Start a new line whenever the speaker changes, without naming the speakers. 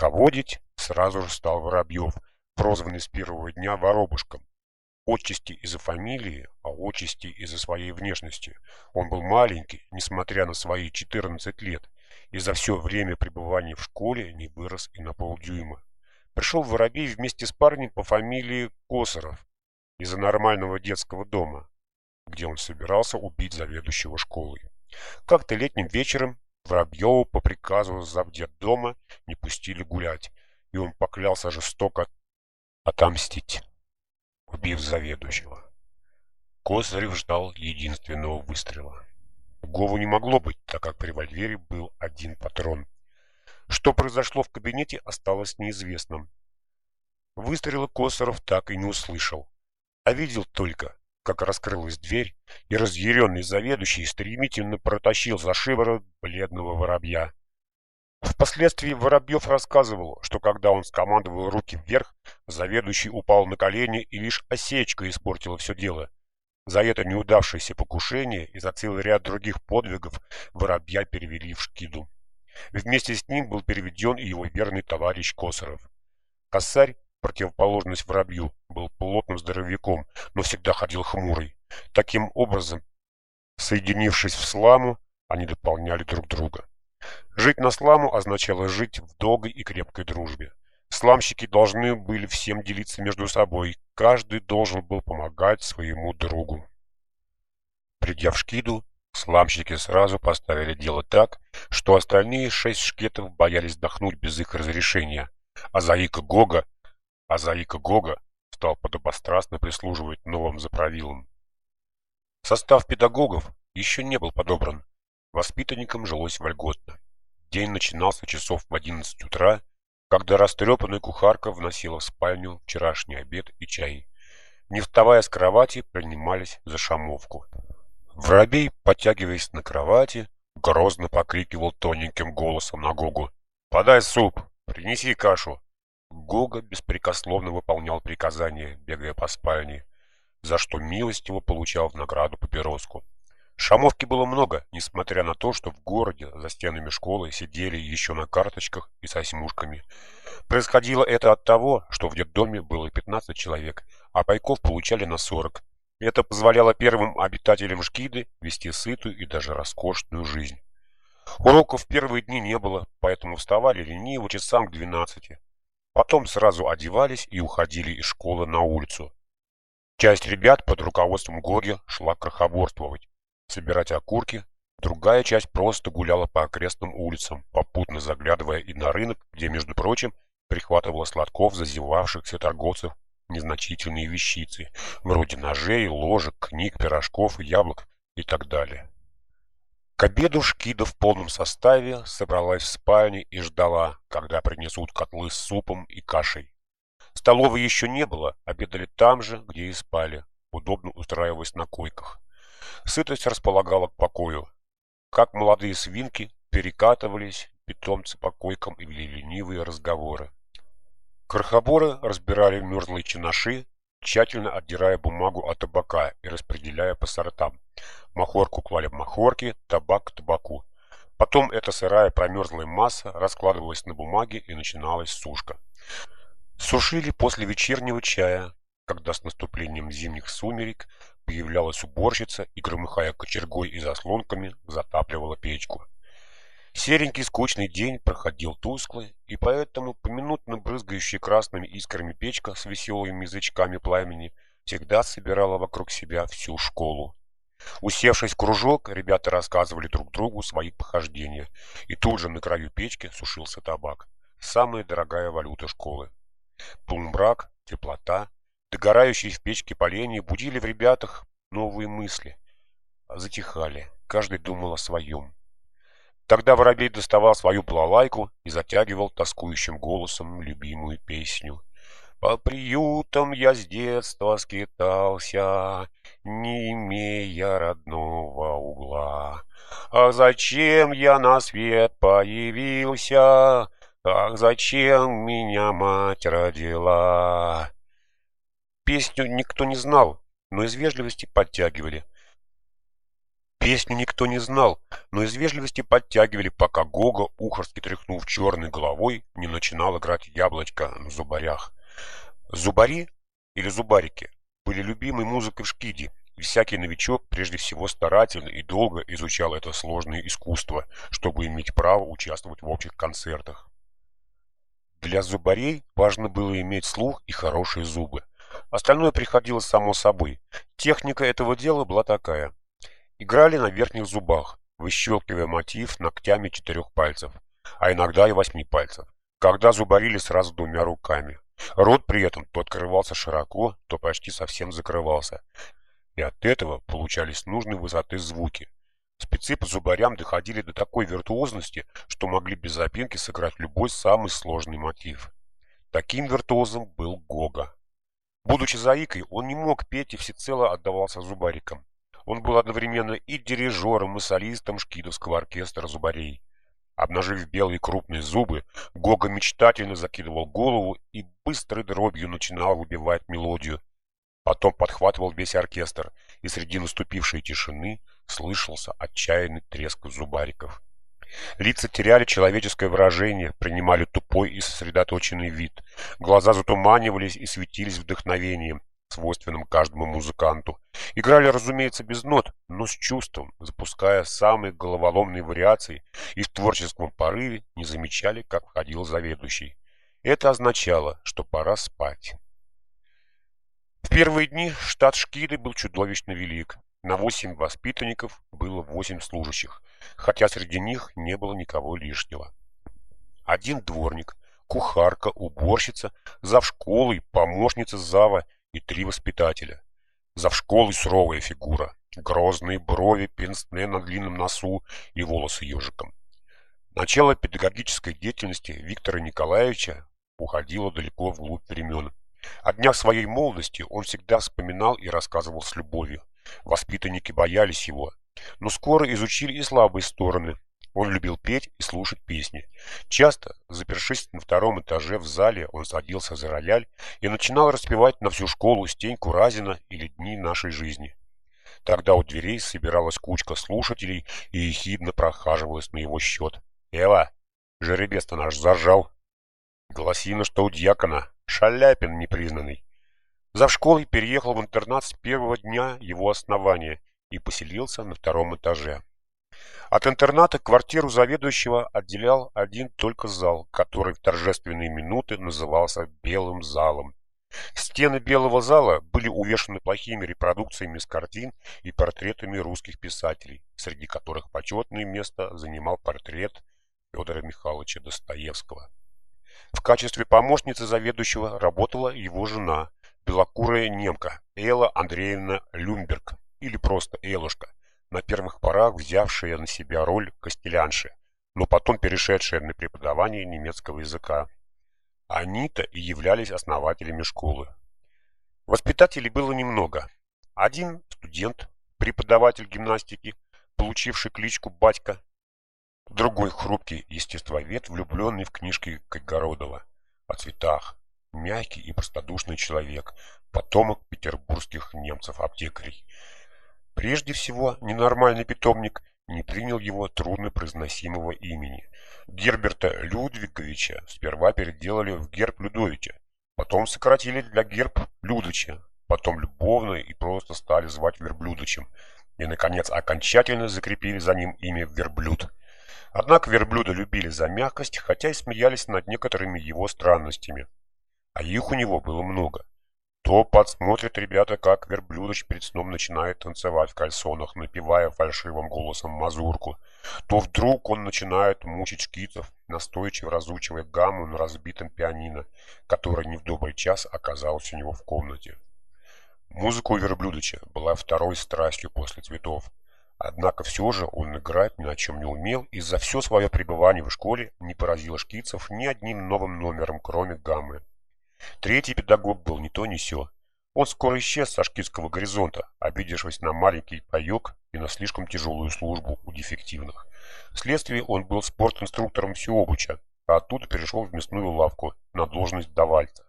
Верховодить сразу же стал Воробьев, прозванный с первого дня Воробушком. Отчасти из-за фамилии, а отчасти из-за своей внешности. Он был маленький, несмотря на свои 14 лет, и за все время пребывания в школе не вырос и на полдюйма. Пришел Воробей вместе с парнем по фамилии Косаров из-за нормального детского дома, где он собирался убить заведующего школой. Как-то летним вечером Воробьеву по приказу завдет дома не пустили гулять, и он поклялся жестоко отомстить, убив заведующего. Косарев ждал единственного выстрела. Гову не могло быть, так как при револьвере был один патрон. Что произошло в кабинете, осталось неизвестным. Выстрела Косарев так и не услышал, а видел только, как раскрылась дверь, и разъяренный заведующий стремительно протащил за шиворот бледного воробья. Впоследствии Воробьев рассказывал, что когда он скомандовал руки вверх, заведующий упал на колени и лишь осечка испортила все дело. За это неудавшееся покушение и за целый ряд других подвигов Воробья перевели в Шкиду. Вместе с ним был переведен и его верный товарищ Косаров. Косарь противоположность воробью, был плотным здоровяком, но всегда ходил хмурый. Таким образом, соединившись в сламу, они дополняли друг друга. Жить на сламу означало жить в долгой и крепкой дружбе. Сламщики должны были всем делиться между собой, каждый должен был помогать своему другу. Придя в Шкиду, сламщики сразу поставили дело так, что остальные шесть шкетов боялись вдохнуть без их разрешения, а Заика Гога а Заика Гога стал подобострастно прислуживать новым заправилам. Состав педагогов еще не был подобран. Воспитанникам жилось вольготно. День начинался часов в 11 утра, когда растрепанная кухарка вносила в спальню вчерашний обед и чай. Не вставая с кровати, принимались за шамовку. Воробей, подтягиваясь на кровати, грозно покрикивал тоненьким голосом на Гогу. «Подай суп! Принеси кашу! Гога беспрекословно выполнял приказания, бегая по спальне, за что милостиво получал в награду папироску. Шамовки было много, несмотря на то, что в городе за стенами школы сидели еще на карточках и со осьмушками. Происходило это от того, что в детдоме было 15 человек, а пайков получали на 40. Это позволяло первым обитателям Шкиды вести сытую и даже роскошную жизнь. Уроков в первые дни не было, поэтому вставали лениво часам к 12. Потом сразу одевались и уходили из школы на улицу. Часть ребят под руководством Гоги шла крохоборствовать, собирать окурки, другая часть просто гуляла по окрестным улицам, попутно заглядывая и на рынок, где, между прочим, прихватывала сладков зазевавшихся торговцев незначительные вещицы, вроде ножей, ложек, книг, пирожков, яблок и так далее. К обеду Шкида в полном составе собралась в спальне и ждала, когда принесут котлы с супом и кашей. Столовой еще не было, обедали там же, где и спали, удобно устраиваясь на койках. Сытость располагала к покою. Как молодые свинки перекатывались питомцы по койкам и вели ленивые разговоры. Крохоборы разбирали мерзлые чинаши, тщательно отдирая бумагу от табака и распределяя по сортам. Махорку клали в махорки, табак к табаку. Потом эта сырая промерзлая масса раскладывалась на бумаге и начиналась сушка. Сушили после вечернего чая, когда с наступлением зимних сумерек появлялась уборщица и, громыхая кочергой и заслонками, затапливала печку. Серенький скучный день проходил тускло, и поэтому поминутно брызгающая красными искрами печка с веселыми язычками пламени всегда собирала вокруг себя всю школу. Усевшись в кружок, ребята рассказывали друг другу свои похождения, и тут же на краю печки сушился табак, самая дорогая валюта школы. Полумрак, теплота, догорающие в печке поленья будили в ребятах новые мысли. Затихали, каждый думал о своем. Тогда воробей доставал свою балалайку и затягивал тоскующим голосом любимую песню. По приютам я с детства скитался, не имея родного угла. Ах, зачем я на свет появился? Ах, зачем меня мать родила? Песню никто не знал, но из вежливости подтягивали. Песню никто не знал, но из вежливости подтягивали, пока Гога, ухорски тряхнув черной головой, не начинал играть яблочко на зубарях. Зубари или зубарики были любимой музыкой в Шкиде, и всякий новичок прежде всего старательно и долго изучал это сложное искусство, чтобы иметь право участвовать в общих концертах. Для зубарей важно было иметь слух и хорошие зубы. Остальное приходило само собой. Техника этого дела была такая. Играли на верхних зубах, выщелкивая мотив ногтями четырех пальцев, а иногда и восьми пальцев, когда зубарили сразу двумя руками. Рот при этом то открывался широко, то почти совсем закрывался, и от этого получались нужной высоты звуки. Спецы по зубарям доходили до такой виртуозности, что могли без запинки сыграть любой самый сложный мотив. Таким виртуозом был Гога. Будучи заикой, он не мог петь и всецело отдавался зубарикам. Он был одновременно и дирижером, и солистом шкидовского оркестра зубарей. Обнажив белые крупные зубы, Гога мечтательно закидывал голову и быстрой дробью начинал выбивать мелодию. Потом подхватывал весь оркестр, и среди наступившей тишины слышался отчаянный треск зубариков. Лица теряли человеческое выражение, принимали тупой и сосредоточенный вид. Глаза затуманивались и светились вдохновением, свойственным каждому музыканту. Играли, разумеется, без нот, но с чувством, запуская самые головоломные вариации и в творческом порыве не замечали, как входил заведующий. Это означало, что пора спать. В первые дни штат Шкиды был чудовищно велик. На восемь воспитанников было восемь служащих, хотя среди них не было никого лишнего. Один дворник, кухарка, уборщица, завшколы, помощница зава и три воспитателя. Завшколы суровая фигура, грозные брови, пенсне на длинном носу и волосы ежиком. Начало педагогической деятельности Виктора Николаевича уходило далеко вглубь времен. О днях своей молодости он всегда вспоминал и рассказывал с любовью. Воспитанники боялись его, но скоро изучили и слабые стороны, он любил петь и слушать песни. Часто, запершись на втором этаже в зале, он садился за рояль и начинал распевать на всю школу Стеньку Разина или «Дни нашей жизни». Тогда у дверей собиралась кучка слушателей и ехидно прохаживалась на его счет. «Эва, жеребец-то наш заржал!» Голосина, что у дьякона, Шаляпин непризнанный. За школой переехал в интернат с первого дня его основания и поселился на втором этаже. От интерната квартиру заведующего отделял один только зал, который в торжественные минуты назывался «белым залом». Стены белого зала были увешаны плохими репродукциями с картин и портретами русских писателей, среди которых почетное место занимал портрет Федора Михайловича Достоевского. В качестве помощницы заведующего работала его жена, белокурая немка Элла Андреевна Люмберг, или просто Элушка, на первых порах взявшая на себя роль костелянши, но потом перешедшая на преподавание немецкого языка. Они-то и являлись основателями школы. Воспитателей было немного. Один студент, преподаватель гимнастики, получивший кличку «Батька», другой хрупкий естествовед, влюбленный в книжки Кайгородова о цветах, мягкий и простодушный человек, потомок петербургских немцев-аптекарей, Прежде всего, ненормальный питомник не принял его труднопроизносимого имени. Герберта Людвиговича сперва переделали в герб Людовича, потом сократили для герб Людыча, потом любовно и просто стали звать верблюдычем, и, наконец, окончательно закрепили за ним имя Верблюд. Однако верблюда любили за мягкость, хотя и смеялись над некоторыми его странностями. А их у него было много. То подсмотрят ребята, как верблюдоч перед сном начинает танцевать в кальсонах, напевая фальшивым голосом мазурку. То вдруг он начинает мучить шкицев, настойчиво разучивая гамму на разбитом пианино, которое не в добрый час оказалось у него в комнате. Музыка у верблюдоча была второй страстью после цветов. Однако все же он играть ни о чем не умел и за все свое пребывание в школе не поразил шкицев ни одним новым номером, кроме гаммы. Третий педагог был не то ни сё. Он скоро исчез со шкитского горизонта, обидевшись на маленький паёк и на слишком тяжелую службу у дефективных. Вследствие он был спортинструктором Всеобуча, а оттуда перешел в мясную лавку на должность давальца.